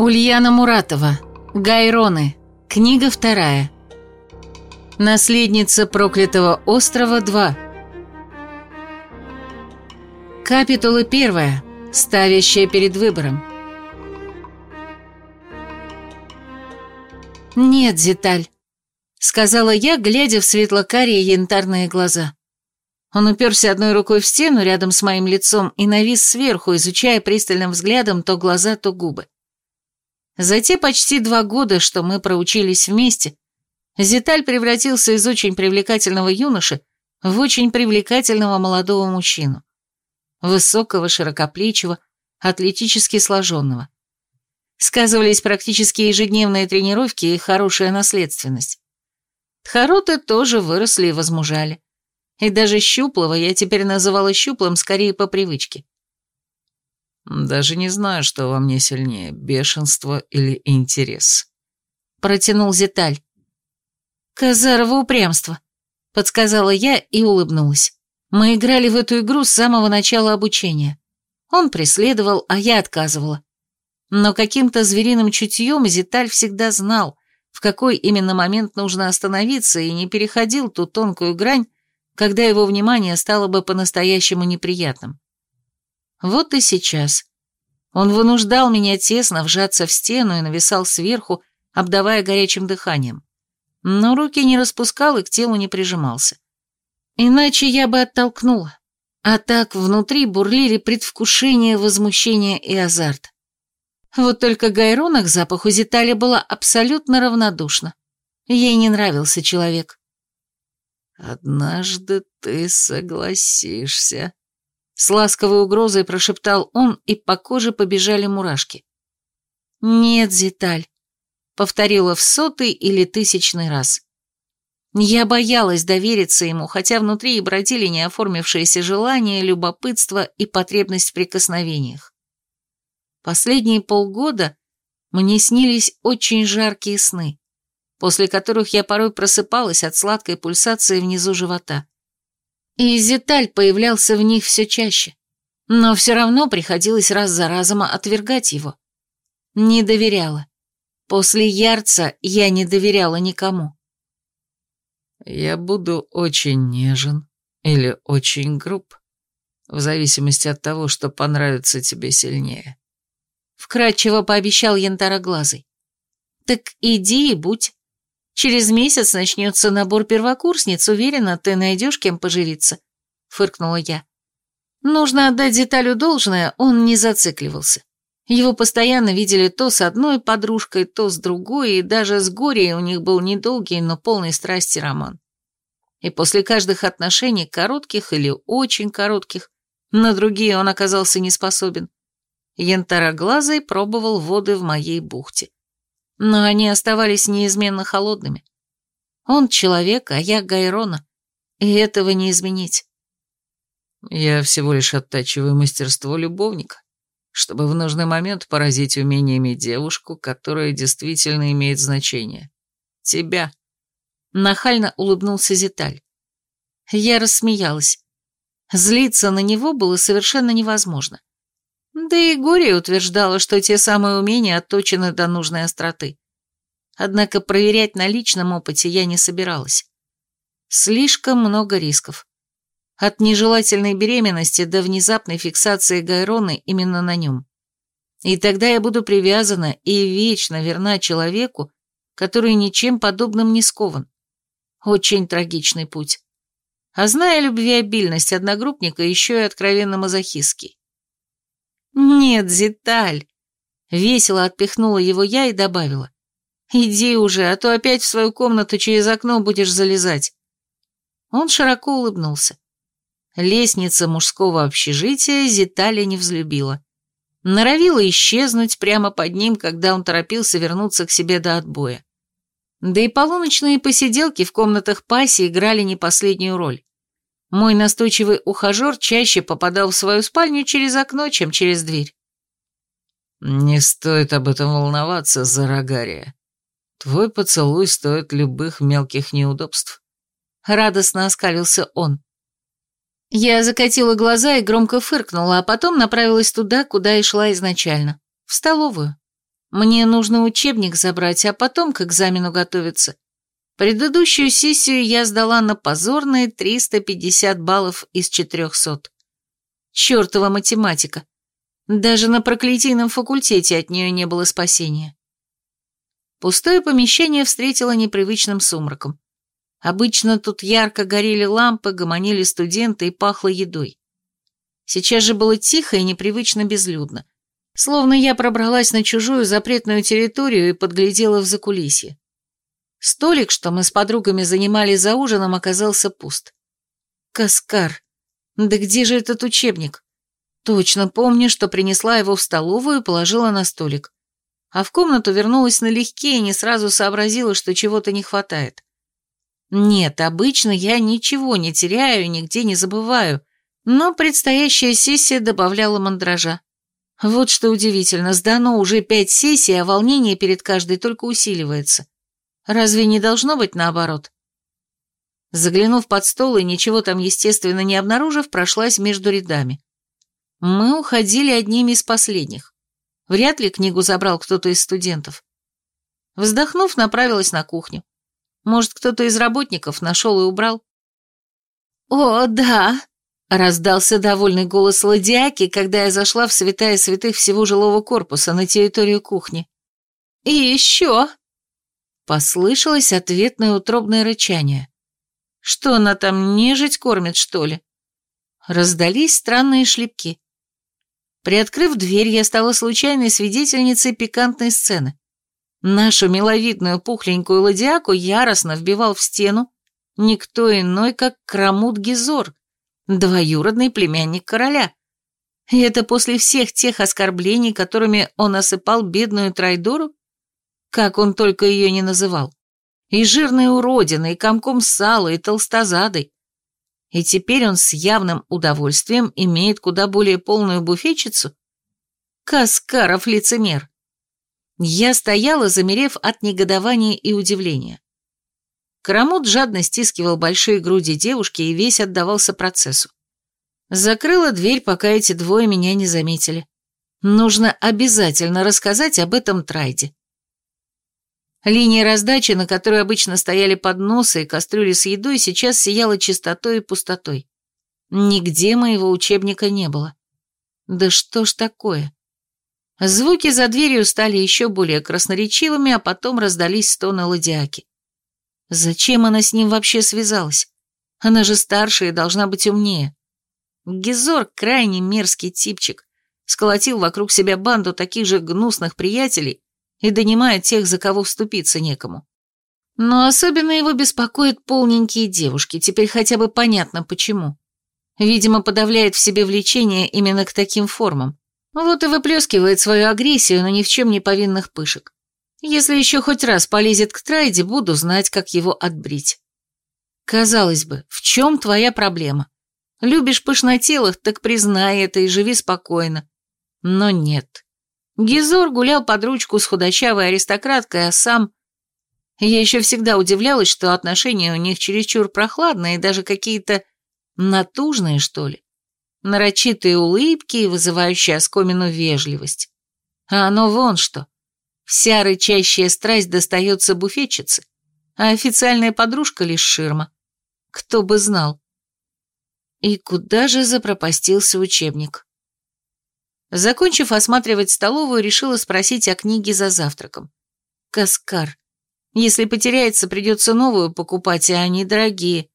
Ульяна Муратова. Гайроны. Книга вторая. Наследница проклятого острова 2. Капитула первая. Ставящая перед выбором. «Нет, Зиталь», — сказала я, глядя в светло-карие янтарные глаза. Он уперся одной рукой в стену рядом с моим лицом и навис сверху, изучая пристальным взглядом то глаза, то губы. За те почти два года, что мы проучились вместе, Зиталь превратился из очень привлекательного юноши в очень привлекательного молодого мужчину. Высокого, широкоплечего, атлетически сложенного. Сказывались практически ежедневные тренировки и хорошая наследственность. Тхароты тоже выросли и возмужали. И даже щуплого я теперь называла щуплым скорее по привычке. Даже не знаю, что во мне сильнее, бешенство или интерес. Протянул Зиталь. Казарово упрямство, подсказала я и улыбнулась. Мы играли в эту игру с самого начала обучения. Он преследовал, а я отказывала. Но каким-то звериным чутьем Зиталь всегда знал, в какой именно момент нужно остановиться и не переходил ту тонкую грань, когда его внимание стало бы по-настоящему неприятным. Вот и сейчас. Он вынуждал меня тесно вжаться в стену и нависал сверху, обдавая горячим дыханием. Но руки не распускал и к телу не прижимался. Иначе я бы оттолкнула. А так внутри бурлили предвкушение, возмущение и азарт. Вот только Гайрона к запаху Зитали была абсолютно равнодушна. Ей не нравился человек. «Однажды ты согласишься», — с ласковой угрозой прошептал он, и по коже побежали мурашки. «Нет, Зиталь», — повторила в сотый или тысячный раз. Я боялась довериться ему, хотя внутри и бродили неоформившиеся желания, любопытство и потребность в прикосновениях. Последние полгода мне снились очень жаркие сны после которых я порой просыпалась от сладкой пульсации внизу живота. И Зиталь появлялся в них все чаще, но все равно приходилось раз за разом отвергать его. Не доверяла. После Ярца я не доверяла никому. «Я буду очень нежен или очень груб, в зависимости от того, что понравится тебе сильнее», — вкратчиво пообещал янтароглазый. «Так иди и будь. Через месяц начнется набор первокурсниц, уверена, ты найдешь кем поживиться», — фыркнула я. Нужно отдать деталю должное, он не зацикливался. Его постоянно видели то с одной подружкой, то с другой, и даже с Горей у них был недолгий, но полный страсти роман. И после каждых отношений, коротких или очень коротких, на другие он оказался не способен. Янтароглазый пробовал воды в моей бухте но они оставались неизменно холодными. Он человек, а я Гайрона, и этого не изменить. Я всего лишь оттачиваю мастерство любовника, чтобы в нужный момент поразить умениями девушку, которая действительно имеет значение. Тебя. Нахально улыбнулся Зиталь. Я рассмеялась. Злиться на него было совершенно невозможно. Да и Горе утверждала, что те самые умения отточены до нужной остроты. Однако проверять на личном опыте я не собиралась. Слишком много рисков. От нежелательной беременности до внезапной фиксации Гайроны именно на нем. И тогда я буду привязана и вечно верна человеку, который ничем подобным не скован. Очень трагичный путь. А зная любвеобильность одногруппника, еще и откровенно мазохистский. «Нет, Зиталь!» Весело отпихнула его я и добавила. «Иди уже, а то опять в свою комнату через окно будешь залезать». Он широко улыбнулся. Лестница мужского общежития Зиталя не взлюбила. Норовила исчезнуть прямо под ним, когда он торопился вернуться к себе до отбоя. Да и полуночные посиделки в комнатах Паси играли не последнюю роль. Мой настойчивый ухажер чаще попадал в свою спальню через окно, чем через дверь. «Не стоит об этом волноваться, Зарагария. Твой поцелуй стоит любых мелких неудобств». Радостно оскалился он. Я закатила глаза и громко фыркнула, а потом направилась туда, куда и шла изначально, в столовую. Мне нужно учебник забрать, а потом к экзамену готовиться. Предыдущую сессию я сдала на позорные 350 баллов из 400. Чёртова математика. Даже на проклятийном факультете от нее не было спасения. Пустое помещение встретило непривычным сумраком. Обычно тут ярко горели лампы, гомонили студенты и пахло едой. Сейчас же было тихо и непривычно безлюдно. Словно я пробралась на чужую запретную территорию и подглядела в закулисье. Столик, что мы с подругами занимали за ужином, оказался пуст. Каскар. Да где же этот учебник? Точно помню, что принесла его в столовую и положила на столик. А в комнату вернулась налегке и не сразу сообразила, что чего-то не хватает. Нет, обычно я ничего не теряю, нигде не забываю, но предстоящая сессия добавляла мандража. Вот что удивительно, сдано уже пять сессий, а волнение перед каждой только усиливается. Разве не должно быть наоборот? Заглянув под стол и ничего там, естественно, не обнаружив, прошлась между рядами. Мы уходили одними из последних. Вряд ли книгу забрал кто-то из студентов. Вздохнув, направилась на кухню. Может, кто-то из работников нашел и убрал? «О, да!» — раздался довольный голос Ладиаки, когда я зашла в святая святых всего жилого корпуса на территорию кухни. «И еще!» Послышалось ответное утробное рычание. Что она там, нежить кормит, что ли? Раздались странные шлепки. Приоткрыв дверь, я стала случайной свидетельницей пикантной сцены. Нашу миловидную пухленькую ладиаку яростно вбивал в стену никто иной, как Крамут Гизор, двоюродный племянник короля. И это после всех тех оскорблений, которыми он осыпал бедную Трайдору? Как он только ее не называл. И жирной уродиной, и комком сала, и толстозадой. И теперь он с явным удовольствием имеет куда более полную буфетчицу? Каскаров лицемер. Я стояла, замерев от негодования и удивления. Карамут жадно стискивал большие груди девушки и весь отдавался процессу. Закрыла дверь, пока эти двое меня не заметили. Нужно обязательно рассказать об этом Трайде. Линия раздачи, на которой обычно стояли подносы и кастрюли с едой, сейчас сияла чистотой и пустотой. Нигде моего учебника не было. Да что ж такое? Звуки за дверью стали еще более красноречивыми, а потом раздались стоны ладиаки. Зачем она с ним вообще связалась? Она же старше и должна быть умнее. Гизор крайне мерзкий типчик, сколотил вокруг себя банду таких же гнусных приятелей, и донимает тех, за кого вступиться некому. Но особенно его беспокоят полненькие девушки, теперь хотя бы понятно почему. Видимо, подавляет в себе влечение именно к таким формам. Вот и выплескивает свою агрессию на ни в чем не повинных пышек. Если еще хоть раз полезет к Трайде, буду знать, как его отбрить. Казалось бы, в чем твоя проблема? Любишь пышнотелых, так признай это и живи спокойно. Но нет. Гизор гулял под ручку с худощавой аристократкой, а сам... Я еще всегда удивлялась, что отношения у них чересчур прохладные, даже какие-то натужные, что ли. Нарочитые улыбки и вызывающие оскомину вежливость. А оно вон что. Вся рычащая страсть достается буфетчице, а официальная подружка лишь ширма. Кто бы знал. И куда же запропастился учебник? Закончив осматривать столовую, решила спросить о книге за завтраком. Каскар. Если потеряется, придется новую покупать, а они дорогие.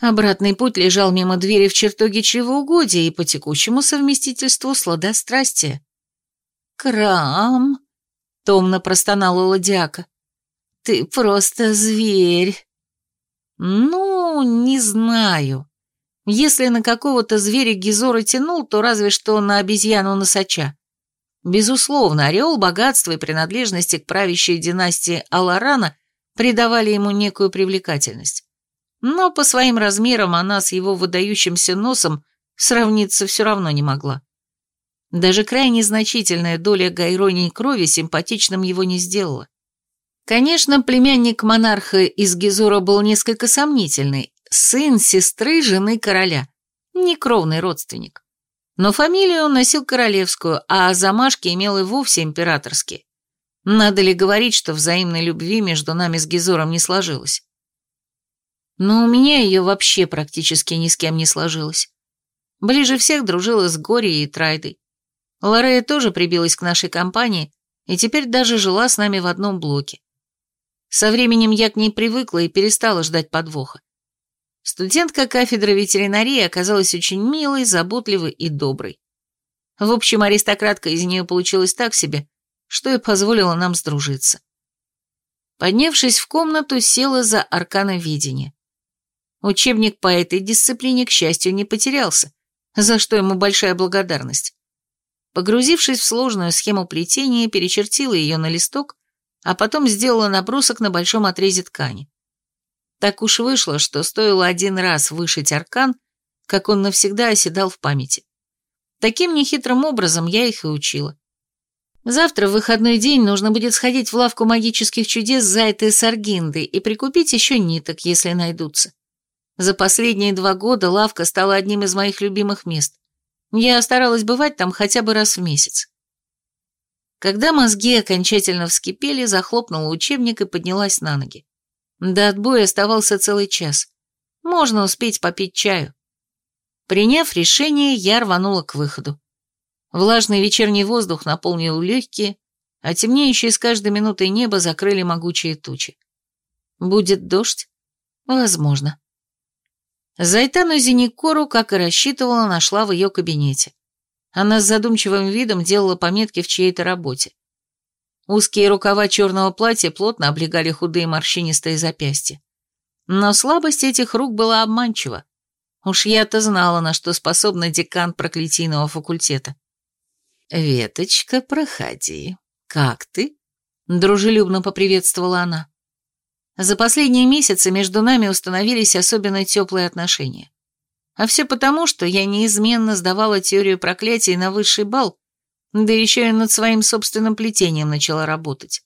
Обратный путь лежал мимо двери в чертоге чревоугодия и по текущему совместительству сладострастия. «Крам!» — томно простонала Ладиака. «Ты просто зверь!» «Ну, не знаю. Если на какого-то зверя Гизора тянул, то разве что на обезьяну носача. Безусловно, ореол богатства и принадлежности к правящей династии Аларана придавали ему некую привлекательность. Но по своим размерам она с его выдающимся носом сравниться все равно не могла. Даже крайне значительная доля гайроней крови симпатичным его не сделала. Конечно, племянник монарха из Гизора был несколько сомнительный, сын сестры жены короля, некровный родственник. Но фамилию он носил королевскую, а замашки имел и вовсе императорские. Надо ли говорить, что взаимной любви между нами с Гизором не сложилось? Но у меня ее вообще практически ни с кем не сложилось. Ближе всех дружила с Гори и Трайдой. Лорея тоже прибилась к нашей компании и теперь даже жила с нами в одном блоке. Со временем я к ней привыкла и перестала ждать подвоха. Студентка кафедры ветеринарии оказалась очень милой, заботливой и доброй. В общем, аристократка из нее получилась так себе, что и позволило нам сдружиться. Поднявшись в комнату, села за аркановидение. Учебник по этой дисциплине, к счастью, не потерялся, за что ему большая благодарность. Погрузившись в сложную схему плетения, перечертила ее на листок, а потом сделала набросок на большом отрезе ткани. Так уж вышло, что стоило один раз вышить аркан, как он навсегда оседал в памяти. Таким нехитрым образом я их и учила. Завтра в выходной день нужно будет сходить в лавку магических чудес Зайты и Саргинды и прикупить еще ниток, если найдутся. За последние два года лавка стала одним из моих любимых мест. Я старалась бывать там хотя бы раз в месяц. Когда мозги окончательно вскипели, захлопнула учебник и поднялась на ноги. До отбоя оставался целый час. Можно успеть попить чаю. Приняв решение, я рванула к выходу. Влажный вечерний воздух наполнил легкие, а темнеющие с каждой минутой небо закрыли могучие тучи. Будет дождь? Возможно. Зайтану Зеникору, как и рассчитывала, нашла в ее кабинете. Она с задумчивым видом делала пометки в чьей-то работе. Узкие рукава черного платья плотно облегали худые морщинистые запястья. Но слабость этих рук была обманчива. Уж я-то знала, на что способна декан проклятийного факультета. «Веточка, проходи. Как ты?» — дружелюбно поприветствовала она. За последние месяцы между нами установились особенно теплые отношения. А все потому, что я неизменно сдавала теорию проклятий на высший бал, да еще и над своим собственным плетением начала работать.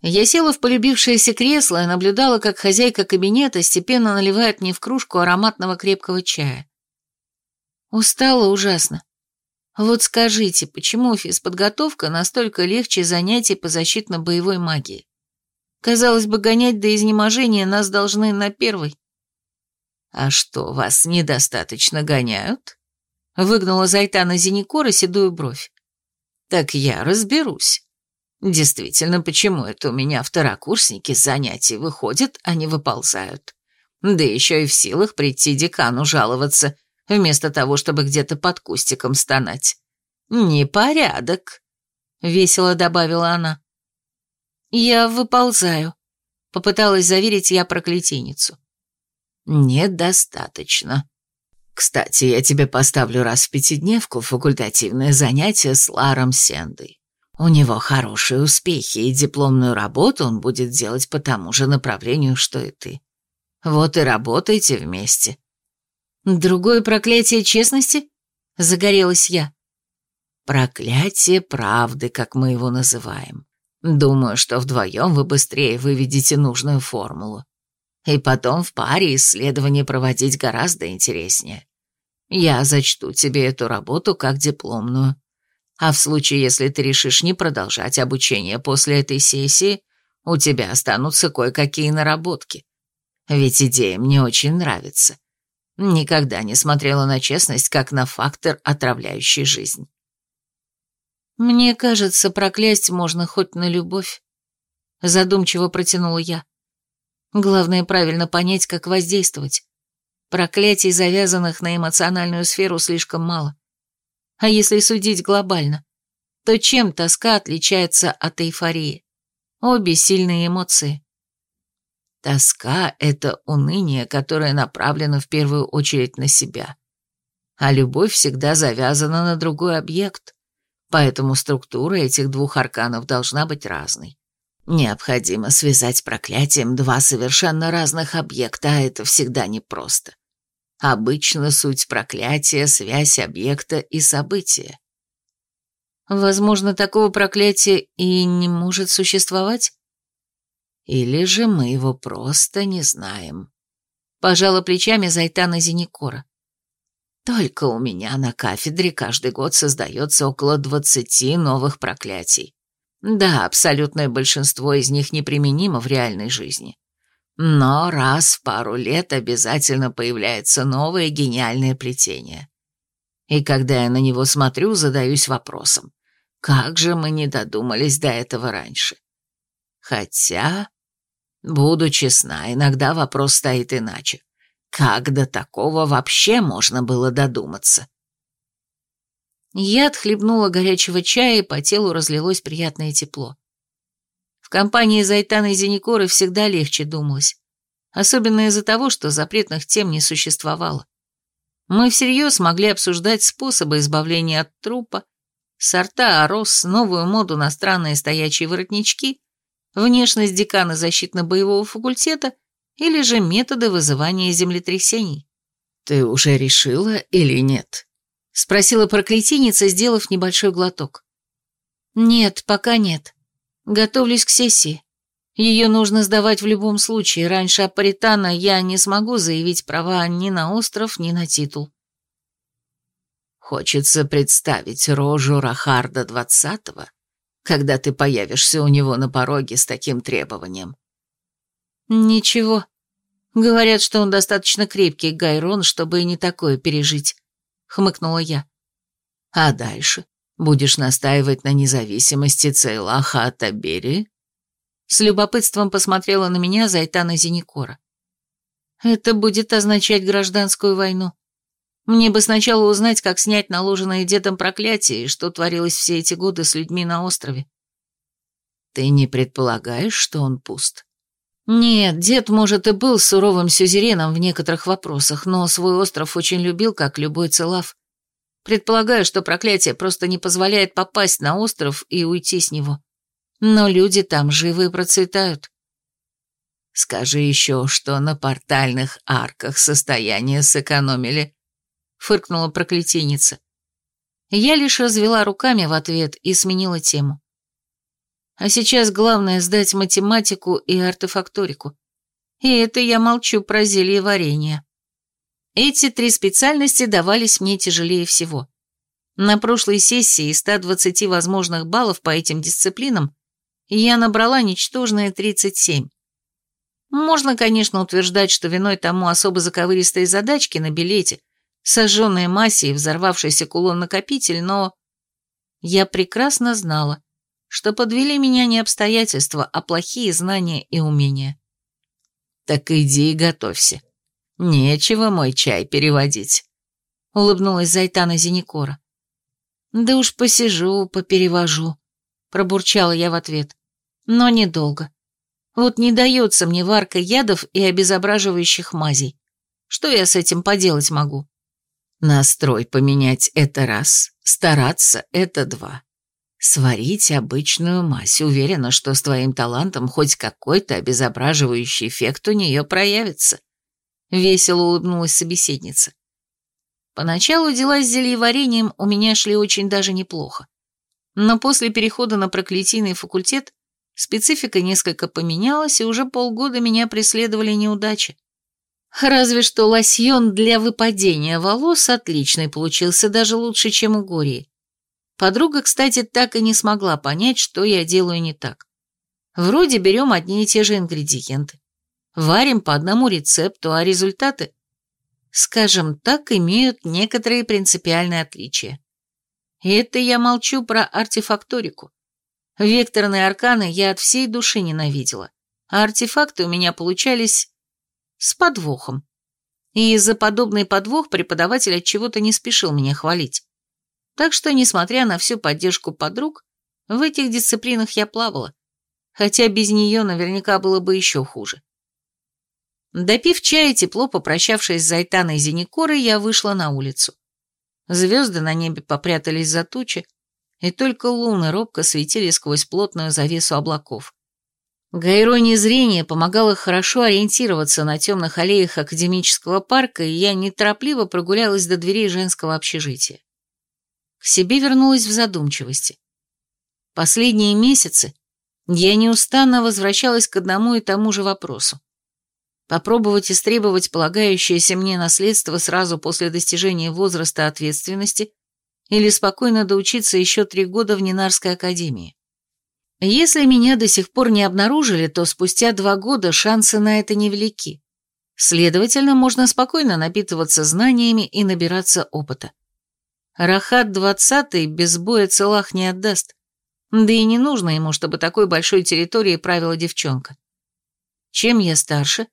Я села в полюбившееся кресло и наблюдала, как хозяйка кабинета степенно наливает мне в кружку ароматного крепкого чая. Устала ужасно. Вот скажите, почему физподготовка настолько легче занятий по защитно-боевой магии? Казалось бы, гонять до изнеможения нас должны на первой. «А что, вас недостаточно гоняют?» Выгнала Зайтана Зеникора седую бровь. «Так я разберусь. Действительно, почему это у меня второкурсники с занятий выходят, а не выползают? Да еще и в силах прийти декану жаловаться, вместо того, чтобы где-то под кустиком стонать. Непорядок», — весело добавила она. «Я выползаю», — попыталась заверить я проклятийницу. «Недостаточно. Кстати, я тебе поставлю раз в пятидневку факультативное занятие с Ларом Сендой. У него хорошие успехи, и дипломную работу он будет делать по тому же направлению, что и ты. Вот и работайте вместе». «Другое проклятие честности?» — загорелась я. «Проклятие правды, как мы его называем. Думаю, что вдвоем вы быстрее выведете нужную формулу. И потом в паре исследования проводить гораздо интереснее. Я зачту тебе эту работу как дипломную. А в случае, если ты решишь не продолжать обучение после этой сессии, у тебя останутся кое-какие наработки. Ведь идея мне очень нравится. Никогда не смотрела на честность, как на фактор, отравляющий жизнь. Мне кажется, проклясть можно хоть на любовь. Задумчиво протянула я. Главное правильно понять, как воздействовать. Проклятий, завязанных на эмоциональную сферу, слишком мало. А если судить глобально, то чем тоска отличается от эйфории? Обе сильные эмоции. Тоска — это уныние, которое направлено в первую очередь на себя. А любовь всегда завязана на другой объект, поэтому структура этих двух арканов должна быть разной. Необходимо связать проклятием два совершенно разных объекта, а это всегда непросто. Обычно суть проклятия — связь объекта и события. Возможно, такого проклятия и не может существовать? Или же мы его просто не знаем. Пожала плечами Зайтана Зеникора. Только у меня на кафедре каждый год создается около двадцати новых проклятий. Да, абсолютное большинство из них неприменимо в реальной жизни. Но раз в пару лет обязательно появляется новое гениальное плетение. И когда я на него смотрю, задаюсь вопросом, как же мы не додумались до этого раньше? Хотя, буду честна, иногда вопрос стоит иначе. Как до такого вообще можно было додуматься? Я отхлебнула горячего чая, и по телу разлилось приятное тепло. В компании Зайтана и Зеникоры всегда легче думалось. Особенно из-за того, что запретных тем не существовало. Мы всерьез могли обсуждать способы избавления от трупа, сорта орос, новую моду на странные стоячие воротнички, внешность декана защитно-боевого факультета или же методы вызывания землетрясений. «Ты уже решила или нет?» — спросила проклятийница, сделав небольшой глоток. «Нет, пока нет. Готовлюсь к сессии. Ее нужно сдавать в любом случае. Раньше Апаритана я не смогу заявить права ни на остров, ни на титул». «Хочется представить рожу Рахарда двадцатого, когда ты появишься у него на пороге с таким требованием. «Ничего. Говорят, что он достаточно крепкий, Гайрон, чтобы и не такое пережить», — хмыкнула я. «А дальше? Будешь настаивать на независимости Цейлаха от Аберии?» С любопытством посмотрела на меня Зайтана Зеникора. «Это будет означать гражданскую войну. Мне бы сначала узнать, как снять наложенное дедом проклятие и что творилось все эти годы с людьми на острове». «Ты не предполагаешь, что он пуст?» Нет, дед, может, и был суровым сюзереном в некоторых вопросах, но свой остров очень любил, как любой целав. Предполагаю, что проклятие просто не позволяет попасть на остров и уйти с него. Но люди там живы и процветают. Скажи еще, что на портальных арках состояние сэкономили, фыркнула проклятийница. Я лишь развела руками в ответ и сменила тему. А сейчас главное сдать математику и артефакторику. И это я молчу про зелье варенья. Эти три специальности давались мне тяжелее всего. На прошлой сессии из 120 возможных баллов по этим дисциплинам я набрала ничтожные 37. Можно, конечно, утверждать, что виной тому особо заковыристые задачки на билете, сожженная массе и взорвавшийся кулон-накопитель, но я прекрасно знала, что подвели меня не обстоятельства, а плохие знания и умения. «Так иди и готовься. Нечего мой чай переводить», — улыбнулась Зайтана Зеникора. «Да уж посижу, поперевожу», — пробурчала я в ответ. «Но недолго. Вот не дается мне варка ядов и обезображивающих мазей. Что я с этим поделать могу?» «Настрой поменять — это раз, стараться — это два. Сварить обычную мазь. Уверена, что с твоим талантом хоть какой-то обезображивающий эффект у нее проявится. Весело улыбнулась собеседница. Поначалу дела с зельеварением у меня шли очень даже неплохо. Но после перехода на проклятийный факультет специфика несколько поменялась, и уже полгода меня преследовали неудачи. Разве что лосьон для выпадения волос отличный получился, даже лучше, чем у Гории. Подруга, кстати, так и не смогла понять, что я делаю не так. Вроде берем одни и те же ингредиенты, варим по одному рецепту, а результаты, скажем так, имеют некоторые принципиальные отличия. И это я молчу про артефакторику. Векторные арканы я от всей души ненавидела, а артефакты у меня получались с подвохом. И из-за подобный подвох преподаватель от чего-то не спешил меня хвалить. Так что, несмотря на всю поддержку подруг, в этих дисциплинах я плавала, хотя без нее наверняка было бы еще хуже. Допив чая, тепло попрощавшись с Зайтаной Зеникорой, я вышла на улицу. Звезды на небе попрятались за тучи, и только луны робко светили сквозь плотную завесу облаков. Гайрония зрения помогала хорошо ориентироваться на темных аллеях академического парка, и я неторопливо прогулялась до дверей женского общежития. К себе вернулась в задумчивости. Последние месяцы я неустанно возвращалась к одному и тому же вопросу. Попробовать истребовать полагающееся мне наследство сразу после достижения возраста ответственности или спокойно доучиться еще три года в Нинарской академии. Если меня до сих пор не обнаружили, то спустя два года шансы на это невелики. Следовательно, можно спокойно напитываться знаниями и набираться опыта. Рахат двадцатый без боя целах не отдаст, да и не нужно ему, чтобы такой большой территорией правила девчонка. Чем я старше,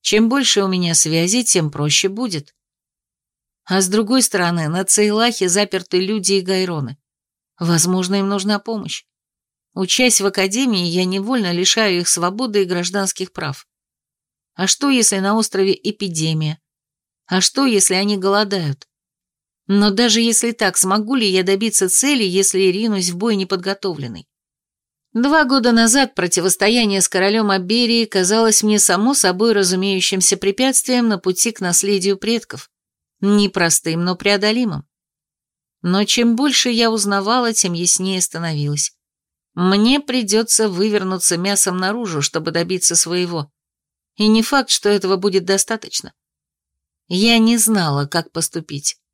чем больше у меня связей, тем проще будет. А с другой стороны, на Цейлахе заперты люди и гайроны. Возможно, им нужна помощь. Учась в академии, я невольно лишаю их свободы и гражданских прав. А что, если на острове эпидемия? А что, если они голодают? Но даже если так, смогу ли я добиться цели, если ринусь в бой неподготовленный? Два года назад противостояние с королем Аберии казалось мне само собой разумеющимся препятствием на пути к наследию предков. Непростым, но преодолимым. Но чем больше я узнавала, тем яснее становилось. Мне придется вывернуться мясом наружу, чтобы добиться своего. И не факт, что этого будет достаточно. Я не знала, как поступить.